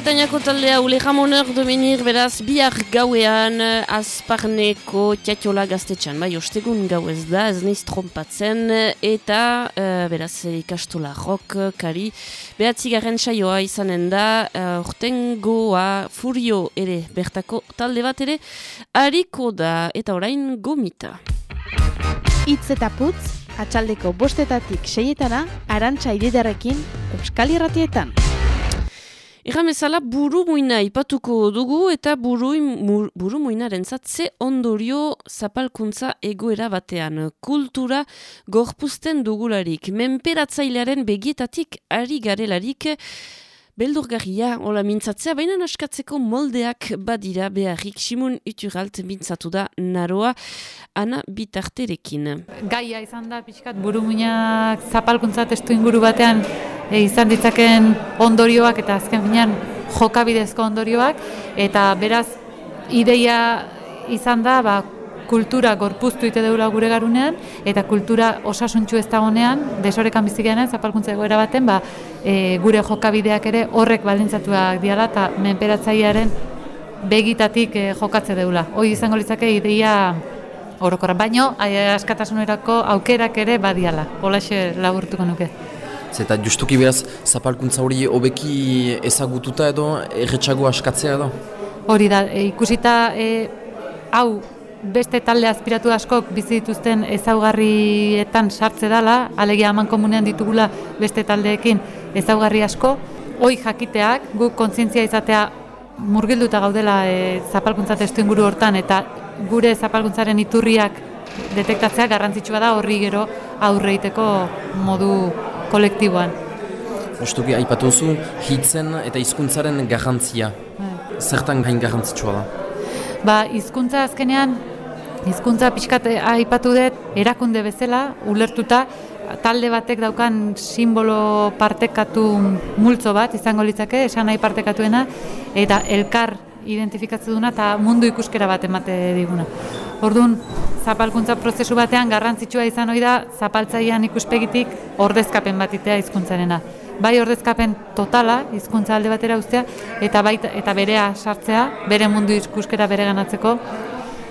Bretañako taldea Ule Ramoner domenir beraz bihar gauean eh, azparneko tiatiola gaztetxan. Bai, ostegun gau ez da, ez neiz trompatzen, eta eh, beraz ikastola rock, kari, behatzigarren saioa izanen da, uh, urtengoa furio ere, bertako talde bat ere, hariko da, eta orain gomita. Itz eta putz, atxaldeko bostetatik seietana, arantxa ididarekin, Euskal Irratietan. Egan bezala buru muina ipatuko dugu eta buru, buru muinaren zatze ondorio zapalkuntza egoera batean. Kultura gorpuzten dugularik, menperatzailearen begietatik ari garelarik, Beldurgarria, hola mintzatzea, baina askatzeko moldeak badira beharrik Simon Uturalt mintzatu da naroa ana bitarterekin. Gaia izan da pixkat burumuinak zapalkuntza testu inguru batean e, izan ditzaken ondorioak eta azken finean jokabidezko ondorioak eta beraz ideia izan da ba, kultura gorpuztu ite deula gure garunean, eta kultura osasuntxu ez dagonean, desorekan bizikean zapalkuntza egoera baten, ba, e, gure jokabideak ere horrek baldintzatuak diala, eta menperatzailearen begitatik e, jokatze deula. Hoi izango litzake ideia orokorra, baino askatasunerako aukerak ere badiala, holaxe laburtuko nuke. Zeta justuki beraz, zapalkuntza hori hobeki ezagututa edo erretxago askatzea edo? Hori da, e, ikusita e, hau beste talde aspiratu askok bizi dituzten ezaugarrietan sartze dala, alegia haman komunean ditugula beste taldeekin ezaugarri asko, hoi jakiteak, guk kontzientzia izatea murgilduta gaudela e, zapalkuntza testu inguru hortan eta gure zapalkuntzaren iturriak detektatzea garrantzitsua da horri gero aurreiteko modu kolektiboan. Justuki, aipatu zu, hitzen eta hizkuntzaren garrantzia. Bai. Zertan gain garrantzitsua da? Ba, hizkuntza azkenean hizkuntza pixkat eh, aipatu dut erakunde bezala ulertuta talde batek daukan simbolo partekatu multzo bat izango litzake esan nahi partekatuena eta elkar identifikatzen duna eta mundu ikuskera bat emate diguna. Orduan, zapalkuntza prozesu batean garrantzitsua izan ohi da zapaltzailean ikuspegitik ordezkapen batitea hizkuntzarena. Bai ordezkapen totala hizkuntza alde batera uztea eta baita, eta berea sartzea, bere mundu ikuskera bereganatzeko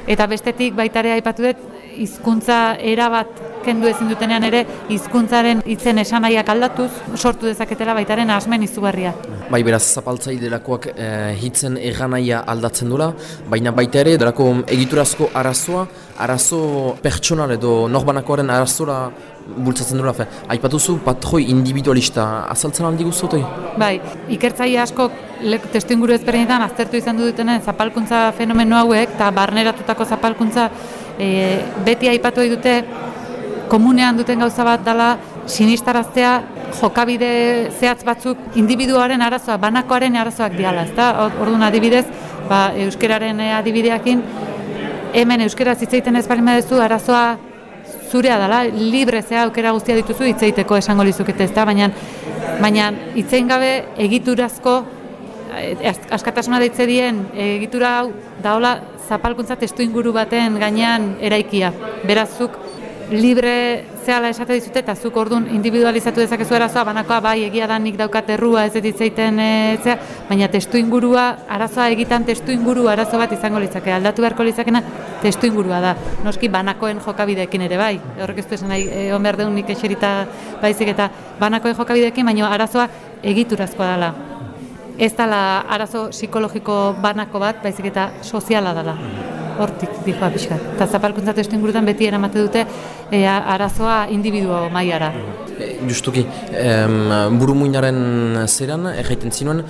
Eta bestetik baitarea aipatu dut hizkuntza erabat kendu ezin dutenean ere hizkuntzaren hitzen esanaiak aldatuz sortu dezaketela baitaren asmen izugarria. Bai, beraz zapaltzai delakoak e, hitzen eranaia aldatzen dula, baina baita ere delako egiturazko arazoa, arazo pertsonal edo norbanakoaren arazora bultzatzen dula. Fe. Aipatuzu patroi individualista azaltzen aldi guztotoi? Bai, ikertzaile asko testu inguru ezberdinetan aztertu izan dutenen zapalkuntza fenomeno hauek eta barneratutako zapalkuntza e, beti aipatu dute komunean duten gauza bat dela sinistaraztea jokabide zehatz batzuk individuaren arazoa, banakoaren arazoak diala, ezta? Orduan adibidez, ba, euskeraren adibideakin hemen euskera zitzeiten ez bali arazoa zurea dela, libre zea aukera guztia dituzu hitzeiteko esango lizukete, ezta? Baina baina hitzein gabe egiturazko eh, askatasuna deitze dien egitura hau daola zapalkuntza testu inguru baten gainean eraikia. Berazuk libre zehala esate dizute eta zuk ordun individualizatu dezakezu arazoa banakoa bai egia da nik daukat errua ez ditzeiten e, zea, baina testu ingurua arazoa egitan testu inguru arazo bat izango litzake. Aldatu beharko litzakena testu ingurua da. Noski banakoen jokabideekin ere bai. Horrek ez du esan nahi e, on behar nik eserita baizik eta banakoen jokabideekin baina arazoa egiturazkoa dela ez dela arazo psikologiko banako bat baizik eta soziala dela hortik dihoa pixka. Eta zapalkuntza testu ingurutan beti eramate dute e, arazoa individuo maiara. E, justuki, em, buru muinaren zeran, erraiten zinuen,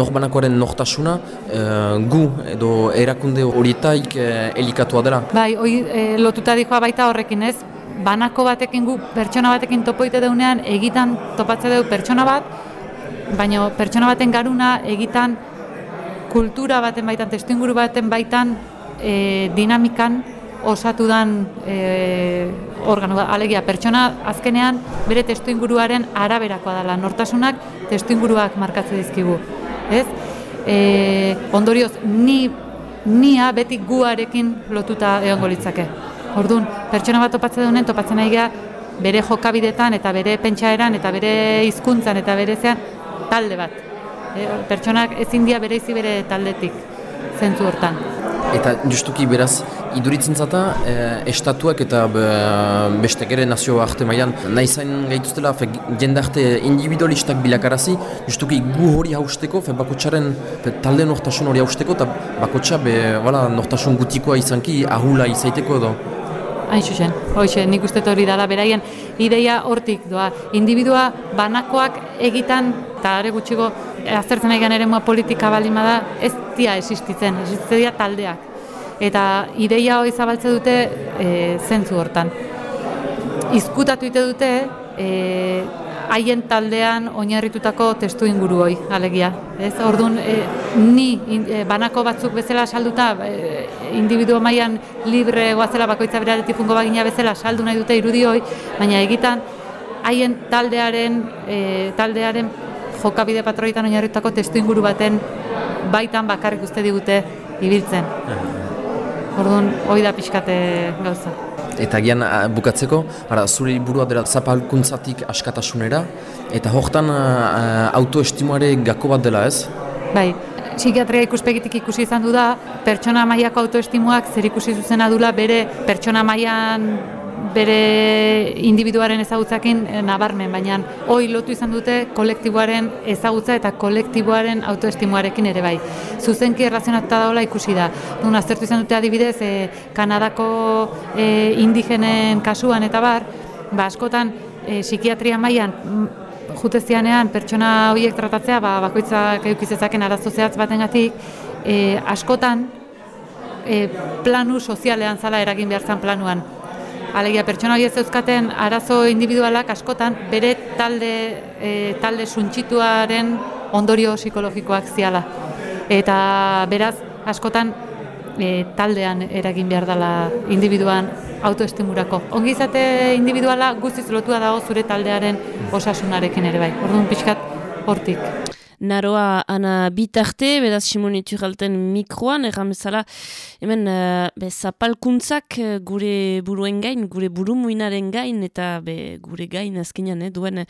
norbanakoaren nortasuna e, gu edo erakunde horietaik e, elikatua dela. Bai, hoi e, lotuta dihoa baita horrekin ez, banako batekin gu, pertsona batekin topoite deunean, egitan topatze deu pertsona bat, baina pertsona baten garuna egitan kultura baten baitan, testu inguru baten baitan e, dinamikan osatu dan e, organo da. Alegia, pertsona azkenean bere testu inguruaren araberakoa dela. Nortasunak testu inguruak markatze dizkigu. Ez? E, ondorioz, ni, nia beti guarekin lotuta egongo litzake. Orduan, pertsona bat topatzen dunen, topatzen nahi bere jokabidetan eta bere pentsaeran eta bere hizkuntzan eta bere zean talde bat. E, pertsonak ezin dira bereizi bere taldetik zentzu hortan. Eta justuki beraz, iduritzen zata, e, estatuak eta be, beste gere nazio arte mailan nahi zain gaituztela fe, jendarte individualistak bilakarazi, justuki gu hori hausteko, fe bakotxaren fe, talde nortasun hori hausteko, eta bakotxa be, wala, nortasun gutikoa izanki ahula izaiteko edo. Hain zuzen, hoxe, nik uste hori dala beraien ideia hortik doa. Individua banakoak egitan, eta are gutxigo, aztertzen nahi ere politika balima da, ez dia existitzen, existitzen taldeak. Eta ideia hori zabaltze dute e, zentzu hortan. Izkutatu ite dute, e, haien taldean oinarritutako testu inguru hoi, alegia. Ez, orduan, e, ni e, banako batzuk bezala salduta, e, individuo mailan libre goazela bakoitza beraretik fungo bagina bezala saldu nahi dute irudi hoi, baina egitan haien taldearen, e, taldearen jokabide patroitan oinarritutako testu inguru baten baitan bakarrik uste digute ibiltzen. Orduan, hoi da pixkate gauza. Eta gian bukatzeko, ara, zure burua dela zapalkuntzatik askatasunera, eta hortan autoestimuare gako bat dela ez? Bai, psikiatria ikuspegitik ikusi izan du da, pertsona mailako autoestimuak zer ikusi zuzena dula bere pertsona mailan bere individuaren ezagutzakin nabarmen, baina hoi lotu izan dute kolektiboaren ezagutza eta kolektiboaren autoestimuarekin ere bai. Zuzenki errazionatuta daola ikusi da. Nun aztertu izan dute adibidez, e, Kanadako e, indigenen kasuan eta bar, ba, askotan e, psikiatria mailan jutezianean pertsona horiek tratatzea, ba, bakoitzak eukizezaken arazo zehatz batengatik, e, askotan e, planu sozialean zala eragin behar zan planuan. Alegia, pertsona horiek zeuzkaten arazo individualak askotan bere talde, e, talde suntxituaren ondorio psikologikoak ziala. Eta beraz, askotan e, taldean eragin behar dela individuan autoestimurako. Ongi izate individuala guztiz lotua dago zure taldearen osasunarekin ere bai. Orduan pixkat hortik. Naroa ana bitarte, bedaz simonitu galten mikroan, erran bezala, hemen uh, be, zapalkuntzak eh, gure buruen gain, gure buru muinaren gain, eta be, gure gain azkenean, eh, duen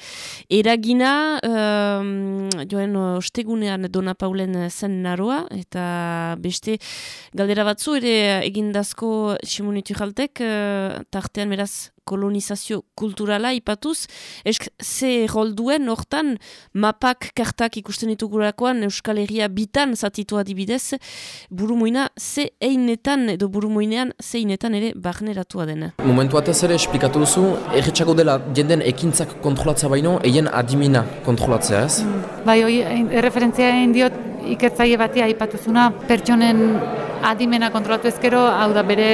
eragina, uh, joen ostegunean Dona Paulen zen naroa, eta beste galdera batzu ere egindazko simonitu galtek, uh, tartean beraz kolonizazio kulturala ipatuz, esk ze rol duen hortan mapak kartak ikusten ditugurakoan Euskal Herria bitan zatitu adibidez, burumoina ze einetan edo burumoinean ze einetan ere barneratua dena. Momentu atez ere esplikatu duzu, erretxako dela jenden ekintzak kontrolatzea baino, eien adimina kontrolatzea ez? Mm. Bai, hoi, erreferentzia egin diot ikertzaile batia aipatuzuna pertsonen adimena kontrolatu ezkero, hau da bere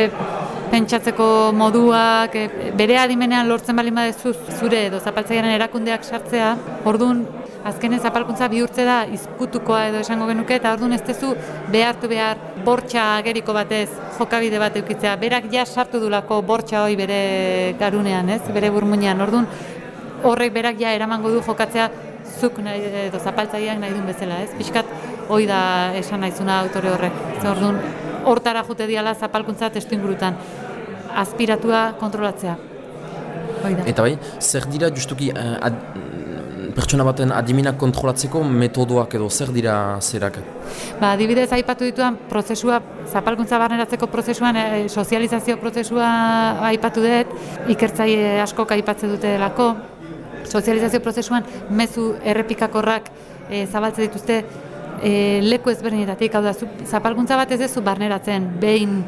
pentsatzeko moduak, e, bere adimenean lortzen bali badezu zure edo zapaltzaiaren erakundeak sartzea, ordun azkenen zapalkuntza bihurtze da izkutukoa edo esango genuke, eta ordun ez tezu behartu behar bortxa ageriko batez jokabide bat eukitzea. Berak ja sartu dulako bortxa hoi bere garunean, ez? bere burmuinean, ordun horrek berak ja eramango du jokatzea zuk nahi, edo zapaltzaileak nahi duen bezala, ez? Piskat, hoi da esan naizuna autore horrek. Zer orduan, hortara jute diala zapalkuntza testu ingurutan. Aspiratua kontrolatzea. Oida. Eta bai, zer dira justuki uh, pertsona baten adiminak kontrolatzeko metodoak edo zer dira zerak? Ba, adibidez aipatu dituan prozesua, zapalkuntza barneratzeko prozesuan, e, sozializazio prozesua aipatu dut, ikertzaile askok aipatze dute delako, sozializazio prozesuan mezu errepikakorrak e, zabaltze dituzte e, leku ezberdinetatik, hau da, zapalkuntza bat ez dezu barneratzen, behin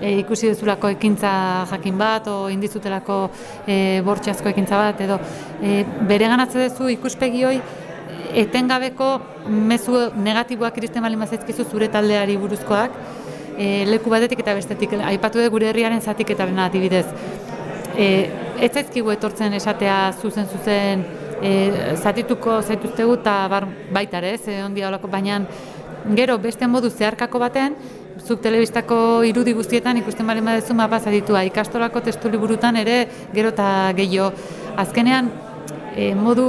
e, ikusi dezulako ekintza jakin bat, o indizutelako e, bortxazko ekintza bat, edo e, bere ganatze dezu ikuspegi hoi, etengabeko mezu negatiboak iristen bali mazaizkizu zure taldeari buruzkoak, e, leku batetik eta bestetik, aipatu gure herriaren zatiketaren adibidez. E, ez zaizkigu etortzen esatea zuzen zuzen e, zatituko zaituztegu eta bar, baita ere, ze ondia olako, baina gero beste modu zeharkako baten, zuk telebistako irudi guztietan ikusten bali badezu mapa zaditua, ikastolako testu liburutan ere gero eta gehiago. Azkenean, e, modu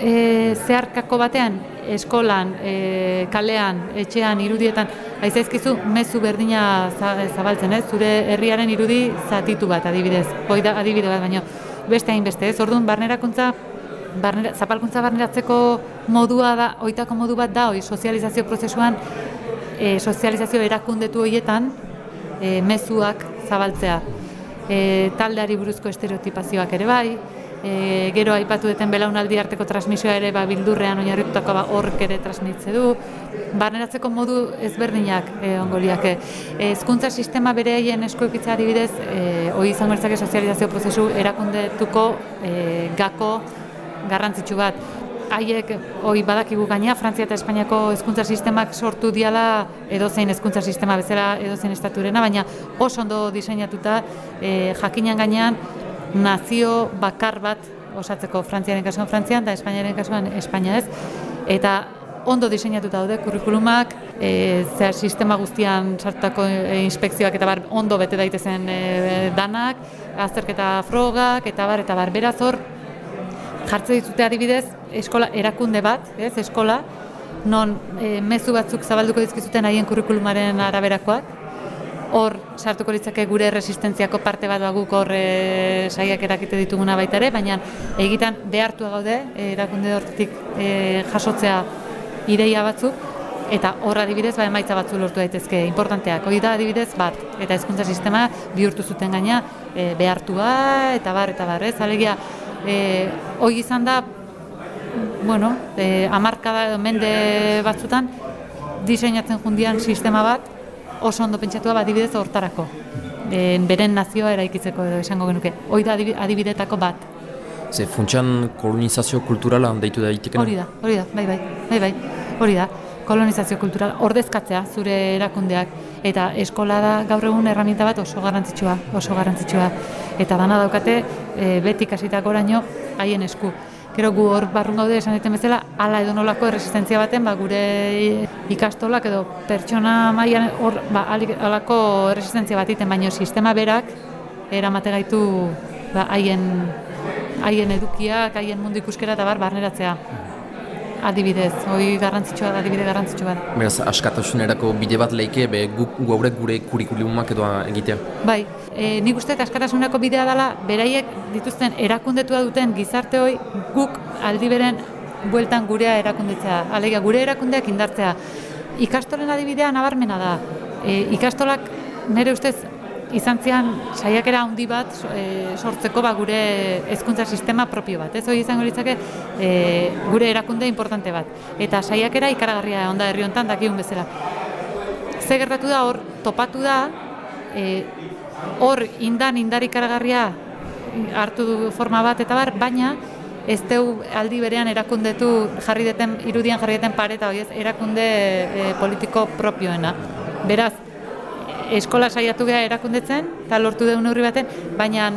e, zeharkako batean, eskolan, e, kalean, etxean, irudietan, aizaizkizu mezu berdina zabaltzen, ez? zure herriaren irudi zatitu bat adibidez, hoi da adibide bat, baina beste hainbeste, ez? Orduan, barnerakuntza barnera, zapalkuntza barneratzeko modua da, oitako modu bat da, oi, sozializazio prozesuan, e, sozializazio erakundetu horietan, e, mezuak zabaltzea. E, taldeari buruzko estereotipazioak ere bai, e, gero aipatu duten belaunaldi arteko transmisioa ere ba, bildurrean oinarritutako ba, horrek ere transmitze du, barneratzeko modu ezberdinak e, ongoliak. Hezkuntza sistema bere haien eskoikitza adibidez, e, hoi izango ertzake sozializazio prozesu erakundetuko e, gako garrantzitsu bat haiek hoi badakigu gaina Frantzia eta Espainiako hezkuntza sistemak sortu diala edozein hezkuntza sistema bezala edozein estaturena, baina oso ondo diseinatuta e, jakinan gainean nazio bakar bat osatzeko Frantziaren kasuan Frantzian eta Espainiaren kasuan Espainia ez. Eta ondo diseinatuta daude kurrikulumak, e, zehar sistema guztian sartutako e, inspekzioak eta bar ondo bete daitezen e, danak, azterketa frogak eta bar eta bar. Beraz hor jartze ditute adibidez eskola erakunde bat, ez, eskola, non e, mezu batzuk zabalduko dizkizuten haien kurrikulumaren araberakoak, hor sartuko litzake gure resistentziako parte bat baguk hor e, saiak erakite dituguna baita ere, baina egitan behartua gaude e, erakunde hortik e, jasotzea ideia batzuk, eta hor adibidez ba emaitza batzu lortu daitezke importanteak. Hori da adibidez bat eta hezkuntza sistema bihurtu zuten gaina e, behartua eta bar eta bar, ez? Alegia eh hori izan da bueno, e, amarkada mende batzutan diseinatzen jundian sistema bat oso ondo pentsatua bat adibidez hortarako. E, beren nazioa eraikitzeko edo esango genuke. Hoi da adibidetako bat. Ze funtsan kolonizazio kulturala deitu da itikena? Hori da, hori da, bai, bai, bai, bai, hori da. Kolonizazio kultural, ordezkatzea zure erakundeak eta eskola da gaur egun erraminta bat oso garrantzitsua, oso garrantzitsua. Eta dana daukate e, beti kasitako oraino haien esku. Gero gu hor barrun gaude esan diten bezala, ala edo nolako erresistentzia baten, ba, gure ikastolak edo pertsona mailan hor ba, alako erresistentzia bat iten, baina sistema berak eramate gaitu ba, haien, haien edukiak, haien mundu ikuskera eta bar barneratzea adibidez, hoi garrantzitsua da, adibide garrantzitsua da. Beraz, askatasunerako bide bat leike, be gu, gu gure kurikulumak edo egitea? Bai, e, nik uste askatasunerako bidea dela, beraiek dituzten erakundetua duten gizarte hoi guk aldi beren bueltan gurea erakunditzea, alegia gure erakundeak indartzea. Ikastolen adibidea nabarmena da. E, ikastolak nire ustez izan zian saiakera handi bat e, sortzeko ba, gure hezkuntza sistema propio bat. Ez hori izango litzake e, gure erakunde importante bat. Eta saiakera ikaragarria onda herri hontan dakigun bezala. Ze gertatu da hor topatu da e, hor indan indar ikaragarria hartu du forma bat eta bar, baina ez deu aldi berean erakundetu jarri deten, irudian jarri deten pareta, hori ez, erakunde e, politiko propioena. Beraz, eskola saiatu geha erakundetzen, eta lortu deun neurri baten, baina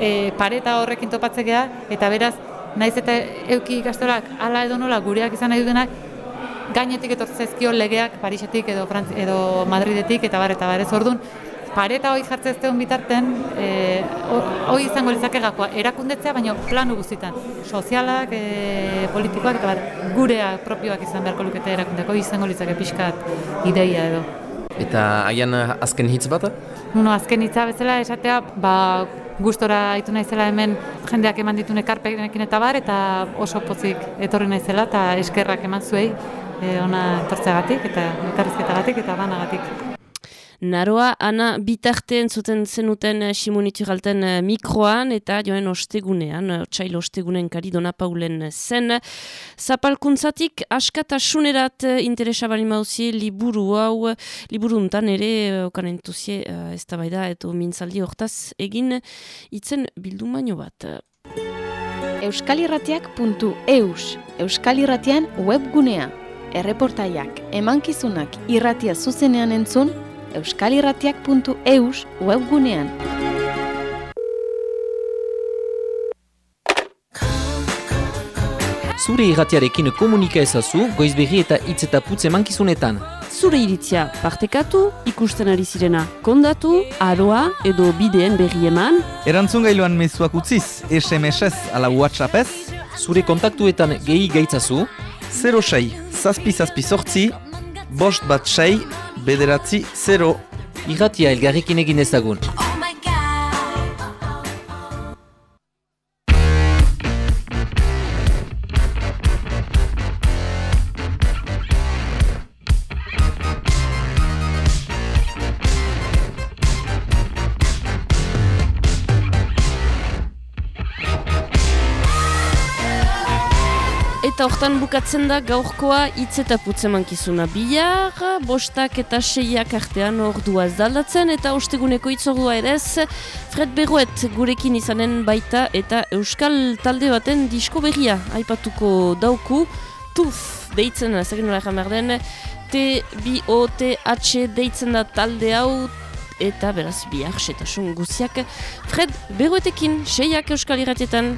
e, pareta horrekin topatzea eta beraz, naiz eta euki ikastolak ala edo nola gureak izan nahi dutenak, gainetik etortzezkio legeak Parisetik edo, Frantz, edo Madridetik eta bar eta bar. Ez orduan, pareta hori jartze ez bitarten, e, hori izango litzake gakoa, erakundetzea, baina planu guztietan, sozialak, e, politikoak eta bar, gurea propioak izan beharko lukete erakundeko, izango litzake pixkat ideia edo. Eta haian eh, azken hitz bat? No, azken hitza bezala esatea, ba, gustora aitu naizela hemen jendeak eman ditune karpenekin eta bar, eta oso pozik etorri naizela, eta eskerrak eman zuei, e, ona etortzeagatik, eta etorrizketagatik, eta banagatik. Naroa, ana bitarte entzuten zenuten uh, simunitu galten uh, mikroan eta joen ostegunean, uh, txail ostegunen kari dona paulen zen. Zapalkuntzatik askatasunerat uh, interesa bali mauzi liburu hau, liburu untan ere, okan entuzie, ez da baida, eto mintzaldi hortaz egin itzen bildu baino bat. Euskalirratiak.eus Euskal Irratian webgunea. Erreportaiak, emankizunak irratia zuzenean entzun, euskalirratiak.eus webgunean. Zure irratiarekin komunika ezazu, goizberri eta hitz eta putze mankizunetan. Zure iritzia partekatu, ikusten ari zirena kondatu, aroa edo bideen berri eman. Erantzun gailuan mezuak utziz, SMS-ez ala WhatsApp-ez. Zure kontaktuetan gehi gaitzazu. 06, zazpi zazpi sortzi, bost bat sei, bederatzi 0. Irratia elgarrikin egin ezagun. Hortan bukatzen da gaurkoa hitz eta putze mankizuna bihar, bostak eta seiak artean ordua ez daldatzen, eta osteguneko itzordua ere ez, Fred Berroet gurekin izanen baita eta Euskal talde baten disko berria aipatuko dauku, tuf deitzen, ez egin nola behar den, T-B-O-T-H deitzen da talde hau, eta beraz bihar setasun guziak. Fred Berroetekin, seiak Euskal irratietan.